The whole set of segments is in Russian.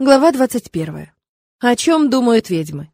Глава 21. О чем думают ведьмы?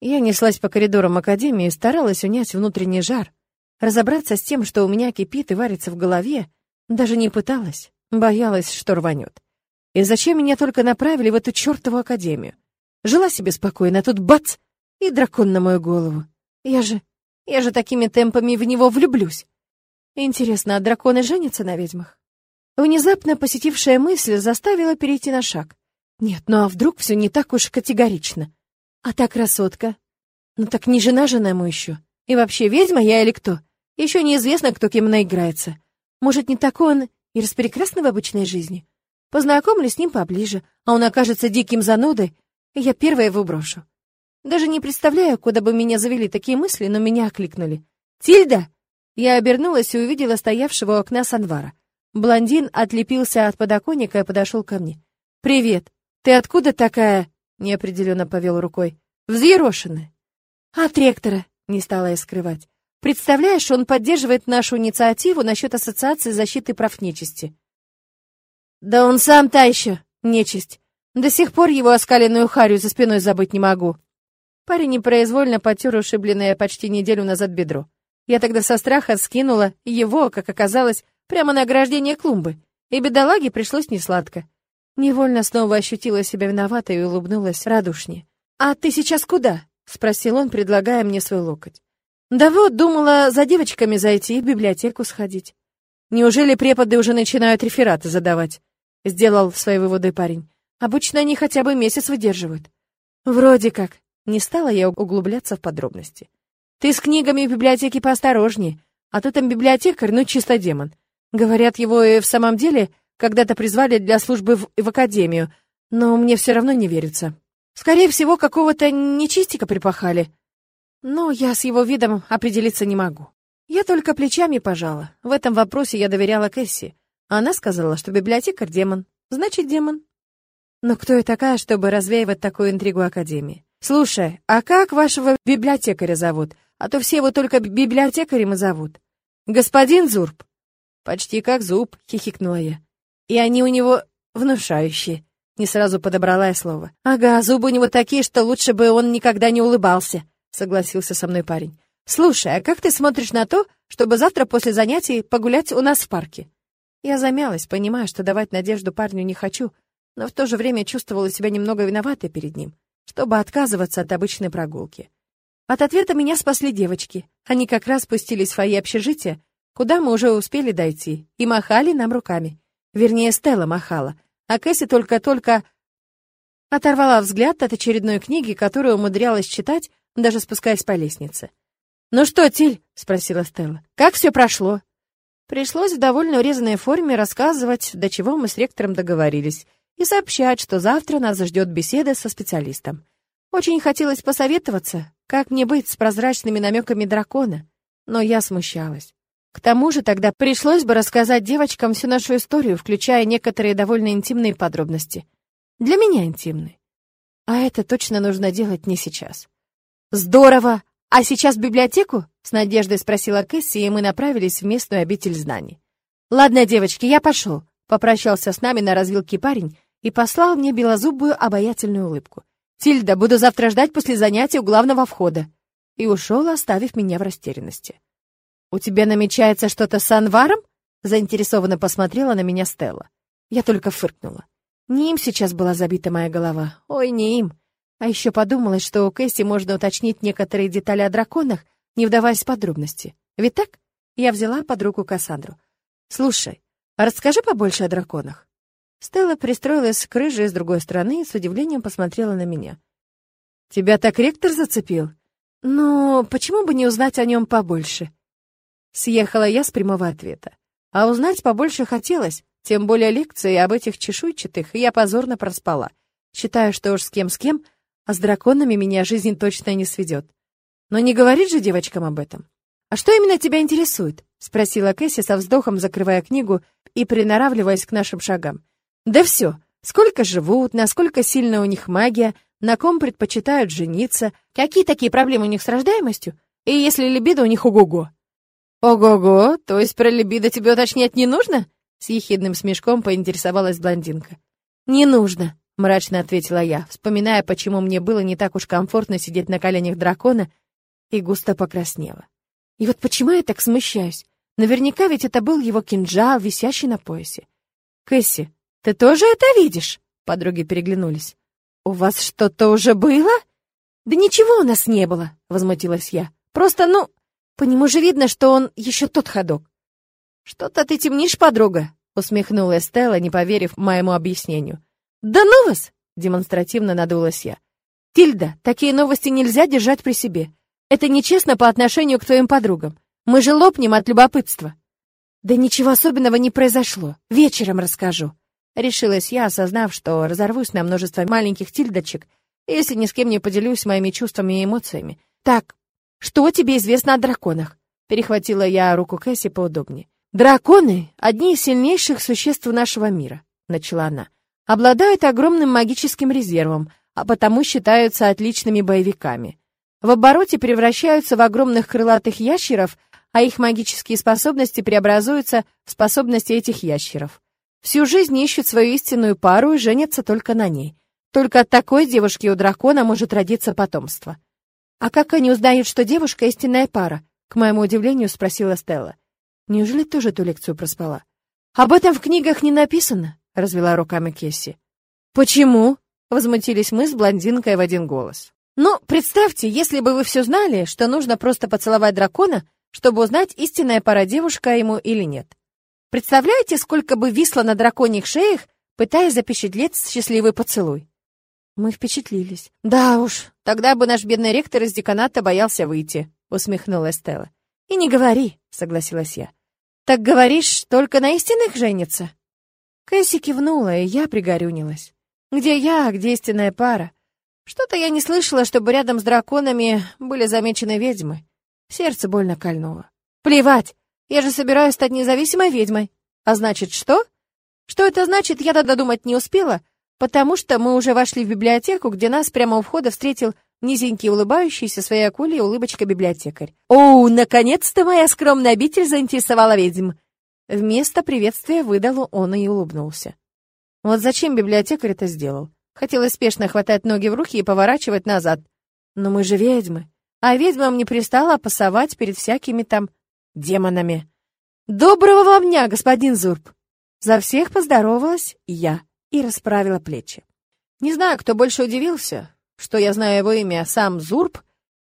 Я неслась по коридорам Академии и старалась унять внутренний жар. Разобраться с тем, что у меня кипит и варится в голове, даже не пыталась, боялась, что рванет. И зачем меня только направили в эту чертову Академию? Жила себе спокойно, а тут бац! И дракон на мою голову. Я же... я же такими темпами в него влюблюсь. Интересно, а драконы женятся на ведьмах? Внезапно посетившая мысль заставила перейти на шаг. Нет, ну а вдруг все не так уж категорично? А та красотка? Ну так не жена жена ему еще. И вообще, ведьма я или кто? Еще неизвестно, кто кем наиграется. Может, не такой он и распрекрасный в обычной жизни? Познакомлюсь с ним поближе, а он окажется диким занудой, и я первая его брошу. Даже не представляю, куда бы меня завели такие мысли, но меня окликнули. «Тильда!» Я обернулась и увидела стоявшего у окна Санвара. Блондин отлепился от подоконника и подошел ко мне. «Привет!» «Ты откуда такая?» — неопределенно повел рукой. «Взъерошенная». «От ректора», — не стала я скрывать. «Представляешь, он поддерживает нашу инициативу насчет Ассоциации защиты прав нечисти». «Да он сам та еще, нечисть. До сих пор его оскаленную харю за спиной забыть не могу». Парень непроизвольно потер ушибленное почти неделю назад бедро. Я тогда со страха скинула его, как оказалось, прямо на ограждение клумбы, и бедолаге пришлось несладко. Невольно снова ощутила себя виноватой и улыбнулась радушнее. «А ты сейчас куда?» — спросил он, предлагая мне свой локоть. «Да вот, думала за девочками зайти и в библиотеку сходить». «Неужели преподы уже начинают рефераты задавать?» — сделал свои выводы парень. «Обычно они хотя бы месяц выдерживают». «Вроде как». Не стала я углубляться в подробности. «Ты с книгами в библиотеке поосторожнее, а то там библиотекарь, ну чисто демон. Говорят, его и в самом деле когда-то призвали для службы в, в академию, но мне все равно не верится. Скорее всего, какого-то нечистика припахали. Но я с его видом определиться не могу. Я только плечами пожала. В этом вопросе я доверяла Кэсси. Она сказала, что библиотекарь демон. Значит, демон. Но кто я такая, чтобы развеивать такую интригу Академии? Слушай, а как вашего библиотекаря зовут? А то все его только библиотекарем и зовут. Господин Зурб. Почти как зуб, хихикнула я. И они у него внушающие. Не сразу подобрала я слово. Ага, зубы у него такие, что лучше бы он никогда не улыбался, согласился со мной парень. Слушай, а как ты смотришь на то, чтобы завтра после занятий погулять у нас в парке? Я замялась, понимая, что давать надежду парню не хочу, но в то же время чувствовала себя немного виноватой перед ним, чтобы отказываться от обычной прогулки. От ответа меня спасли девочки. Они как раз спустились в фойе общежития, куда мы уже успели дойти, и махали нам руками. Вернее, Стелла махала, а Кэсси только-только оторвала взгляд от очередной книги, которую умудрялась читать, даже спускаясь по лестнице. «Ну что, Тиль?» — спросила Стелла. «Как все прошло?» Пришлось в довольно урезанной форме рассказывать, до чего мы с ректором договорились, и сообщать, что завтра нас ждет беседа со специалистом. Очень хотелось посоветоваться, как мне быть с прозрачными намеками дракона, но я смущалась. К тому же тогда пришлось бы рассказать девочкам всю нашу историю, включая некоторые довольно интимные подробности. Для меня интимные. А это точно нужно делать не сейчас. Здорово! А сейчас в библиотеку? С надеждой спросила Кэсси, и мы направились в местную обитель знаний. Ладно, девочки, я пошел. Попрощался с нами на развилке парень и послал мне белозубую обаятельную улыбку. Тильда, буду завтра ждать после занятия у главного входа. И ушел, оставив меня в растерянности. «У тебя намечается что-то с Анваром?» Заинтересованно посмотрела на меня Стелла. Я только фыркнула. Не им сейчас была забита моя голова. Ой, не им. А еще подумалось, что у Кэсси можно уточнить некоторые детали о драконах, не вдаваясь в подробности. Ведь так? Я взяла под руку Кассандру. «Слушай, а расскажи побольше о драконах». Стелла пристроилась к рыже с другой стороны и с удивлением посмотрела на меня. «Тебя так ректор зацепил? Ну, почему бы не узнать о нем побольше?» Съехала я с прямого ответа. А узнать побольше хотелось, тем более лекции об этих чешуйчатых я позорно проспала. Считаю, что уж с кем с кем, а с драконами меня жизнь точно не сведет. Но не говорит же девочкам об этом. «А что именно тебя интересует?» — спросила Кэсси со вздохом, закрывая книгу и приноравливаясь к нашим шагам. «Да все. Сколько живут, насколько сильна у них магия, на ком предпочитают жениться, какие такие проблемы у них с рождаемостью, и если либидо у них ого-го». «Ого-го, то есть про либидо тебе уточнять не нужно?» С ехидным смешком поинтересовалась блондинка. «Не нужно», мрачно ответила я, вспоминая, почему мне было не так уж комфортно сидеть на коленях дракона, и густо покраснела. И вот почему я так смущаюсь? Наверняка ведь это был его кинжал, висящий на поясе. Кэсси, ты тоже это видишь? Подруги переглянулись. У вас что-то уже было? Да ничего у нас не было, возмутилась я. Просто, ну, по нему же видно, что он еще тот ходок. Что-то ты темнишь, подруга, усмехнулась Стелла, не поверив моему объяснению. Да ну вас, демонстративно надулась я. Тильда, такие новости нельзя держать при себе. Это нечестно по отношению к твоим подругам. Мы же лопнем от любопытства. Да ничего особенного не произошло. Вечером расскажу. Решилась я, осознав, что разорвусь на множество маленьких тильдочек, если ни с кем не поделюсь моими чувствами и эмоциями. Так, что тебе известно о драконах? Перехватила я руку Кэсси поудобнее. Драконы — одни из сильнейших существ нашего мира, начала она. Обладают огромным магическим резервом, а потому считаются отличными боевиками в обороте превращаются в огромных крылатых ящеров, а их магические способности преобразуются в способности этих ящеров. Всю жизнь ищут свою истинную пару и женятся только на ней. Только от такой девушки у дракона может родиться потомство. «А как они узнают, что девушка — истинная пара?» — к моему удивлению спросила Стелла. «Неужели тоже ту лекцию проспала?» «Об этом в книгах не написано», — развела руками Кесси. «Почему?» — возмутились мы с блондинкой в один голос. Ну, представьте, если бы вы все знали, что нужно просто поцеловать дракона, чтобы узнать, истинная пара девушка ему или нет. Представляете, сколько бы висло на драконьих шеях, пытаясь запечатлеть счастливый поцелуй? Мы впечатлились. Да уж, тогда бы наш бедный ректор из деканата боялся выйти, усмехнулась Стелла. И не говори, согласилась я. Так говоришь, только на истинных женится? Кэсси кивнула, и я пригорюнилась. Где я, где истинная пара? Что-то я не слышала, чтобы рядом с драконами были замечены ведьмы. Сердце больно кольнуло. Плевать, я же собираюсь стать независимой ведьмой. А значит, что? Что это значит, я тогда думать не успела, потому что мы уже вошли в библиотеку, где нас прямо у входа встретил низенький улыбающийся своей акулей улыбочка библиотекарь. «О, наконец-то моя скромная обитель заинтересовала ведьм!» Вместо приветствия выдал он и улыбнулся. Вот зачем библиотекарь это сделал? Хотелось спешно хватать ноги в руки и поворачивать назад. Но мы же ведьмы. А ведьмам не пристало пасовать перед всякими там демонами. «Доброго вам дня, господин Зурб!» За всех поздоровалась я и расправила плечи. Не знаю, кто больше удивился, что я знаю его имя сам Зурб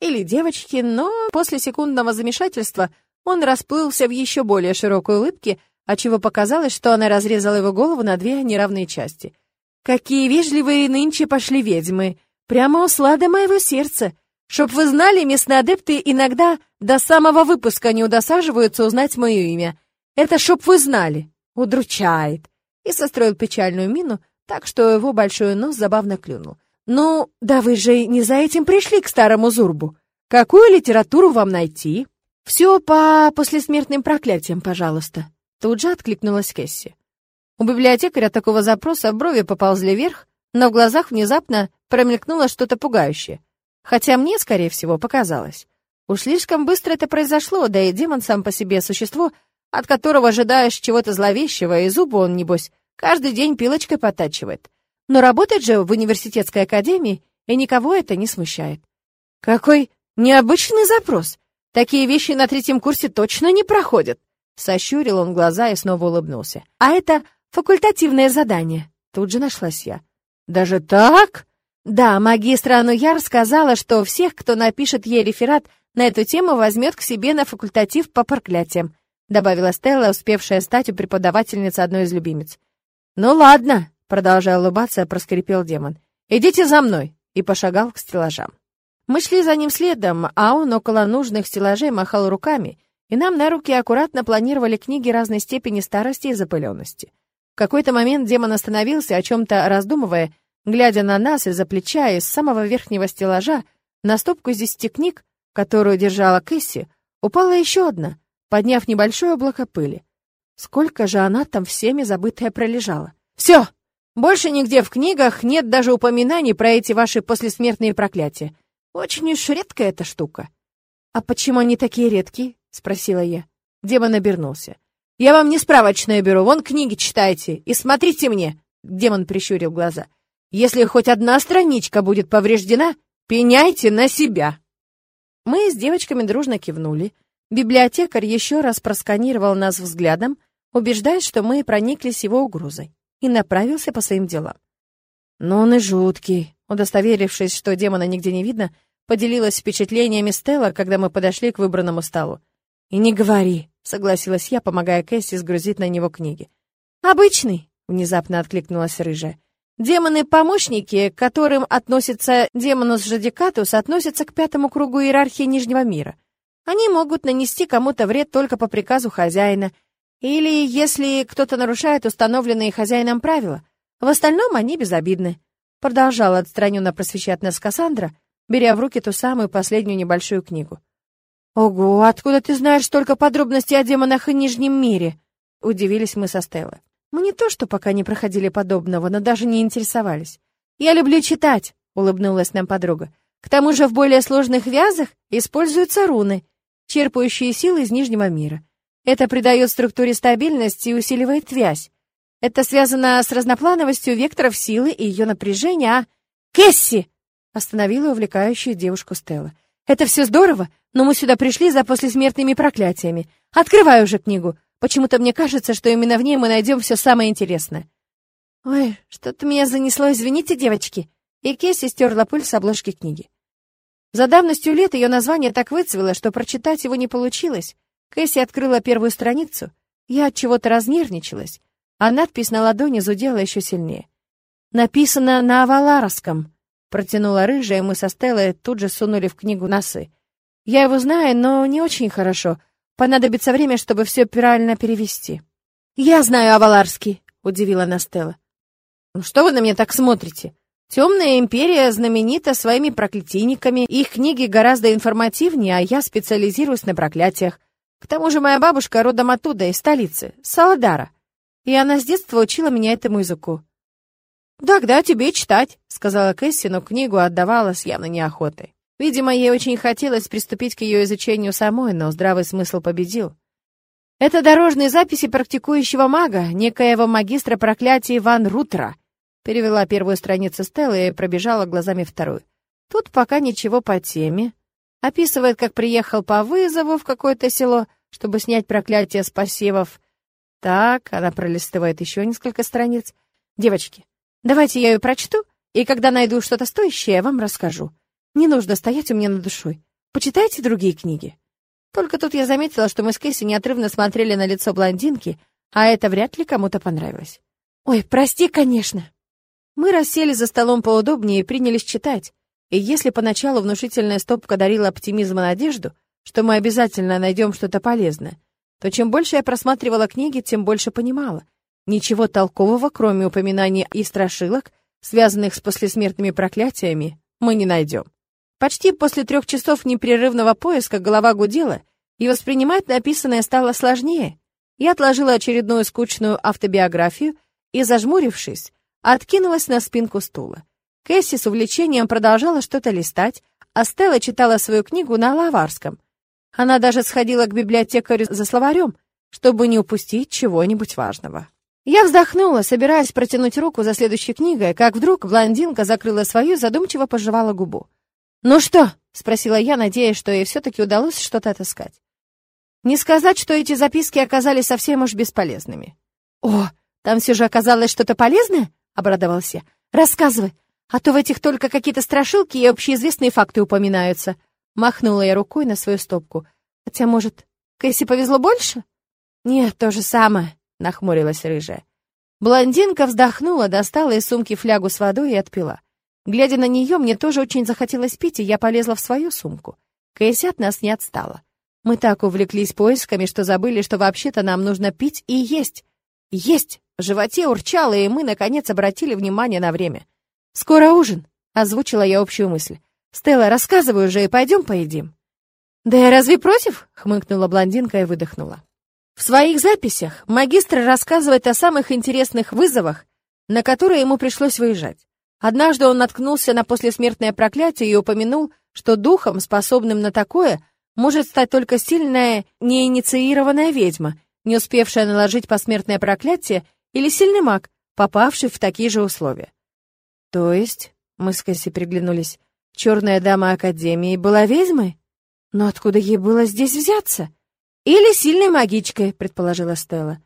или девочки, но после секундного замешательства он расплылся в еще более широкой улыбке, отчего показалось, что она разрезала его голову на две неравные части — Какие вежливые нынче пошли ведьмы! Прямо услада моего сердца! Чтоб вы знали, местные адепты иногда до самого выпуска не удосаживаются узнать мое имя. Это чтоб вы знали. Удручает. И состроил печальную мину, так что его большой нос забавно клюнул. «Ну, да вы же не за этим пришли к старому Зурбу. Какую литературу вам найти?» «Все по послесмертным проклятиям, пожалуйста», — тут же откликнулась Кэсси. У библиотекаря такого запроса брови поползли вверх, но в глазах внезапно промелькнуло что-то пугающее. Хотя мне, скорее всего, показалось. Уж слишком быстро это произошло, да и демон сам по себе существо, от которого ожидаешь чего-то зловещего, и зубы он, небось, каждый день пилочкой потачивает. Но работает же в университетской академии, и никого это не смущает. Какой необычный запрос! Такие вещи на третьем курсе точно не проходят. Сощурил он глаза и снова улыбнулся. А это Факультативное задание. Тут же нашлась я. Даже так? Да, магистра Ануяр сказала, что всех, кто напишет ей реферат на эту тему, возьмет к себе на факультатив по проклятиям, добавила Стелла, успевшая стать у преподавательницы одной из любимец. Ну ладно, продолжая улыбаться, проскрипел демон. Идите за мной, и пошагал к стеллажам. Мы шли за ним следом, а он около нужных стеллажей махал руками, и нам на руки аккуратно планировали книги разной степени старости и запыленности. В какой-то момент демон остановился, о чем-то раздумывая, глядя на нас из-за плеча из самого верхнего стеллажа на стопку из десяти книг, которую держала Кэсси, упала еще одна, подняв небольшое облако пыли. Сколько же она там всеми забытая пролежала. «Все! Больше нигде в книгах нет даже упоминаний про эти ваши послесмертные проклятия. Очень уж редкая эта штука». «А почему они такие редкие?» — спросила я. Демон обернулся. Я вам не справочное беру, вон книги читайте и смотрите мне!» Демон прищурил глаза. Если хоть одна страничка будет повреждена, пеняйте на себя!» Мы с девочками дружно кивнули. Библиотекарь еще раз просканировал нас взглядом, убеждаясь, что мы прониклись его угрозой, и направился по своим делам. «Но он и жуткий», удостоверившись, что демона нигде не видно, поделилась впечатлениями Стелла, когда мы подошли к выбранному столу. «И не говори», — согласилась я, помогая Кэсси сгрузить на него книги. «Обычный», — внезапно откликнулась рыжая. Демоны-помощники, к которым относится демонус жадикатус, относятся к пятому кругу иерархии Нижнего мира. Они могут нанести кому-то вред только по приказу хозяина, или если кто-то нарушает установленные хозяином правила. В остальном они безобидны. Продолжала отстраненно просвещать нас Кассандра, беря в руки ту самую последнюю небольшую книгу. «Ого, откуда ты знаешь столько подробностей о демонах и Нижнем мире?» Удивились мы со Стеллой. Мы не то что пока не проходили подобного, но даже не интересовались. «Я люблю читать», — улыбнулась нам подруга. «К тому же в более сложных вязах используются руны, черпающие силы из Нижнего мира. Это придает структуре стабильность и усиливает вязь. Это связано с разноплановостью векторов силы и ее напряжения, а... «Кэсси!» — остановила увлекающую девушку Стелла. «Это все здорово, но мы сюда пришли за послесмертными проклятиями. Открывай уже книгу. Почему-то мне кажется, что именно в ней мы найдем все самое интересное. Ой, что-то меня занесло, извините, девочки. И Кесси стерла пыль с обложки книги. За давностью лет ее название так выцвело, что прочитать его не получилось. Кэсси открыла первую страницу. Я от чего-то разнервничалась, а надпись на ладони зудела еще сильнее. «Написано на аваларском», — протянула рыжая, и мы со Стеллой тут же сунули в книгу носы. «Я его знаю, но не очень хорошо. Понадобится время, чтобы все правильно перевести. «Я знаю Аваларский», — удивила Настелла. «Ну что вы на меня так смотрите? Темная империя знаменита своими проклятийниками, их книги гораздо информативнее, а я специализируюсь на проклятиях. К тому же моя бабушка родом оттуда, из столицы, Саладара, и она с детства учила меня этому языку». «Тогда тебе читать», — сказала Кэсси, но книгу отдавала с явной неохотой. Видимо, ей очень хотелось приступить к ее изучению самой, но здравый смысл победил. Это дорожные записи практикующего мага, некоего магистра проклятия Иван Рутра. Перевела первую страницу Стеллы и пробежала глазами вторую. Тут пока ничего по теме. Описывает, как приехал по вызову в какое-то село, чтобы снять проклятие с посевов. Так, она пролистывает еще несколько страниц. Девочки, давайте я ее прочту, и когда найду что-то стоящее, я вам расскажу. Не нужно стоять у меня над душой. Почитайте другие книги. Только тут я заметила, что мы с Кэсси неотрывно смотрели на лицо блондинки, а это вряд ли кому-то понравилось. «Ой, прости, конечно». Мы рассели за столом поудобнее и принялись читать. И если поначалу внушительная стопка дарила оптимизм и надежду, что мы обязательно найдем что-то полезное, то чем больше я просматривала книги, тем больше понимала. Ничего толкового, кроме упоминаний и страшилок, связанных с послесмертными проклятиями, мы не найдем. Почти после трех часов непрерывного поиска голова гудела, и воспринимать написанное стало сложнее. Я отложила очередную скучную автобиографию и, зажмурившись, откинулась на спинку стула. Кэсси с увлечением продолжала что-то листать, а Стелла читала свою книгу на лаварском. Она даже сходила к библиотекарю за словарем, чтобы не упустить чего-нибудь важного. Я вздохнула, собираясь протянуть руку за следующей книгой, как вдруг блондинка закрыла свою, задумчиво пожевала губу. «Ну что?» — спросила я, надеясь, что ей все-таки удалось что-то отыскать. Не сказать, что эти записки оказались совсем уж бесполезными. «О, там все же оказалось что-то полезное?» — обрадовался я. «Рассказывай, а то в этих только какие-то страшилки и общеизвестные факты упоминаются». Махнула я рукой на свою стопку. «Хотя, может, Кэсси повезло больше?» «Нет, то же самое», — нахмурилась рыжая. Блондинка вздохнула, достала из сумки флягу с водой и отпила. Глядя на нее, мне тоже очень захотелось пить, и я полезла в свою сумку. Кэсси от нас не отстала. Мы так увлеклись поисками, что забыли, что вообще-то нам нужно пить и есть. Есть! В животе урчало, и мы, наконец, обратили внимание на время. «Скоро ужин», — озвучила я общую мысль. «Стелла, рассказывай уже и пойдем поедим». «Да я разве против?» — хмыкнула блондинка и выдохнула. В своих записях магистр рассказывает о самых интересных вызовах, на которые ему пришлось выезжать. Однажды он наткнулся на послесмертное проклятие и упомянул, что духом, способным на такое, может стать только сильная неинициированная ведьма, не успевшая наложить посмертное проклятие, или сильный маг, попавший в такие же условия. То есть, мы с Кэсси приглянулись, черная дама Академии была ведьмой? Но откуда ей было здесь взяться? Или сильной магичкой, предположила Стелла.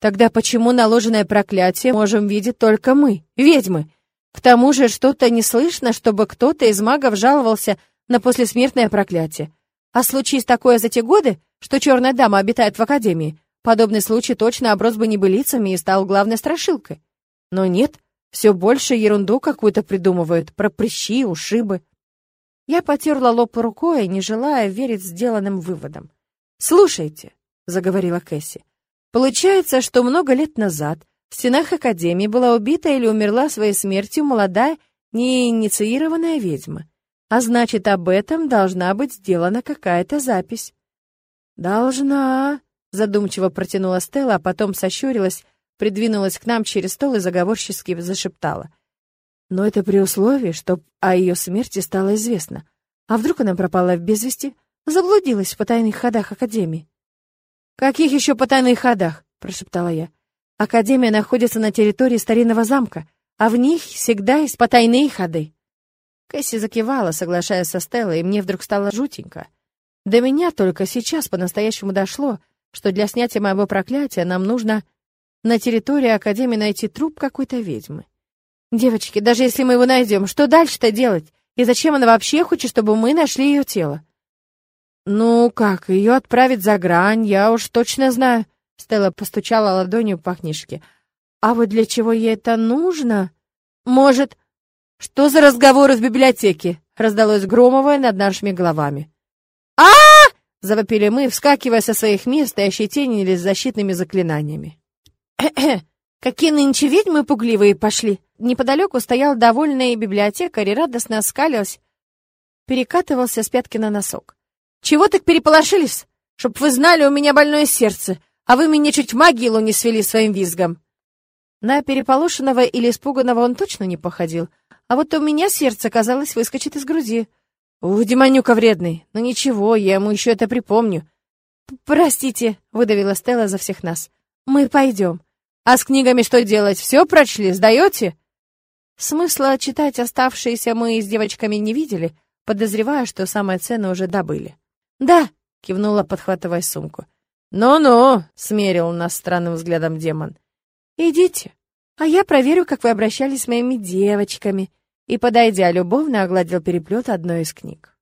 Тогда почему наложенное проклятие можем видеть только мы, ведьмы? К тому же что-то не слышно, чтобы кто-то из магов жаловался на послесмертное проклятие. А случись такое за те годы, что черная дама обитает в Академии, подобный случай точно оброс бы небылицами и стал главной страшилкой. Но нет, все больше ерунду какую-то придумывают, про прыщи, ушибы. Я потерла лоб рукой, не желая верить сделанным выводам. «Слушайте», — заговорила Кэсси, — «получается, что много лет назад в стенах Академии была убита или умерла своей смертью молодая, неинициированная ведьма. А значит, об этом должна быть сделана какая-то запись». «Должна», — задумчиво протянула Стелла, а потом сощурилась, придвинулась к нам через стол и заговорчески зашептала. «Но это при условии, что о ее смерти стало известно. А вдруг она пропала без вести?» Заблудилась в потайных ходах Академии. «Каких еще потайных ходах?» — прошептала я. «Академия находится на территории старинного замка, а в них всегда есть потайные ходы». Кэсси закивала, соглашаясь со Стеллой, и мне вдруг стало жутенько. До меня только сейчас по-настоящему дошло, что для снятия моего проклятия нам нужно на территории Академии найти труп какой-то ведьмы. «Девочки, даже если мы его найдем, что дальше-то делать? И зачем она вообще хочет, чтобы мы нашли ее тело?» «Ну как, ее отправить за грань, я уж точно знаю». Стелла постучала ладонью по книжке. «А вот для чего ей это нужно? Может...» «Что за разговоры в библиотеке?» раздалось громовое над нашими головами. а, -а, -а завопили мы, вскакивая со своих мест и ощетинились защитными заклинаниями. Какие нынче ведьмы пугливые пошли!» Неподалеку стоял довольный библиотекарь и радостно оскалился, перекатывался с пятки на носок. Чего так переполошились? Чтоб вы знали, у меня больное сердце, а вы меня чуть в могилу не свели своим визгом. На переполошенного или испуганного он точно не походил, а вот у меня сердце, казалось, выскочит из груди. Ух, Демонюка вредный, но ну ничего, я ему еще это припомню. «Простите», — выдавила Стелла за всех нас. «Мы пойдем. А с книгами что делать? Все прочли, сдаете?» Смысла читать оставшиеся мы с девочками не видели, подозревая, что самое ценное уже добыли. «Да», — кивнула, подхватывая сумку. «Ну-ну», — смерил нас странным взглядом демон. «Идите, а я проверю, как вы обращались с моими девочками», и, подойдя, любовно огладил переплет одной из книг.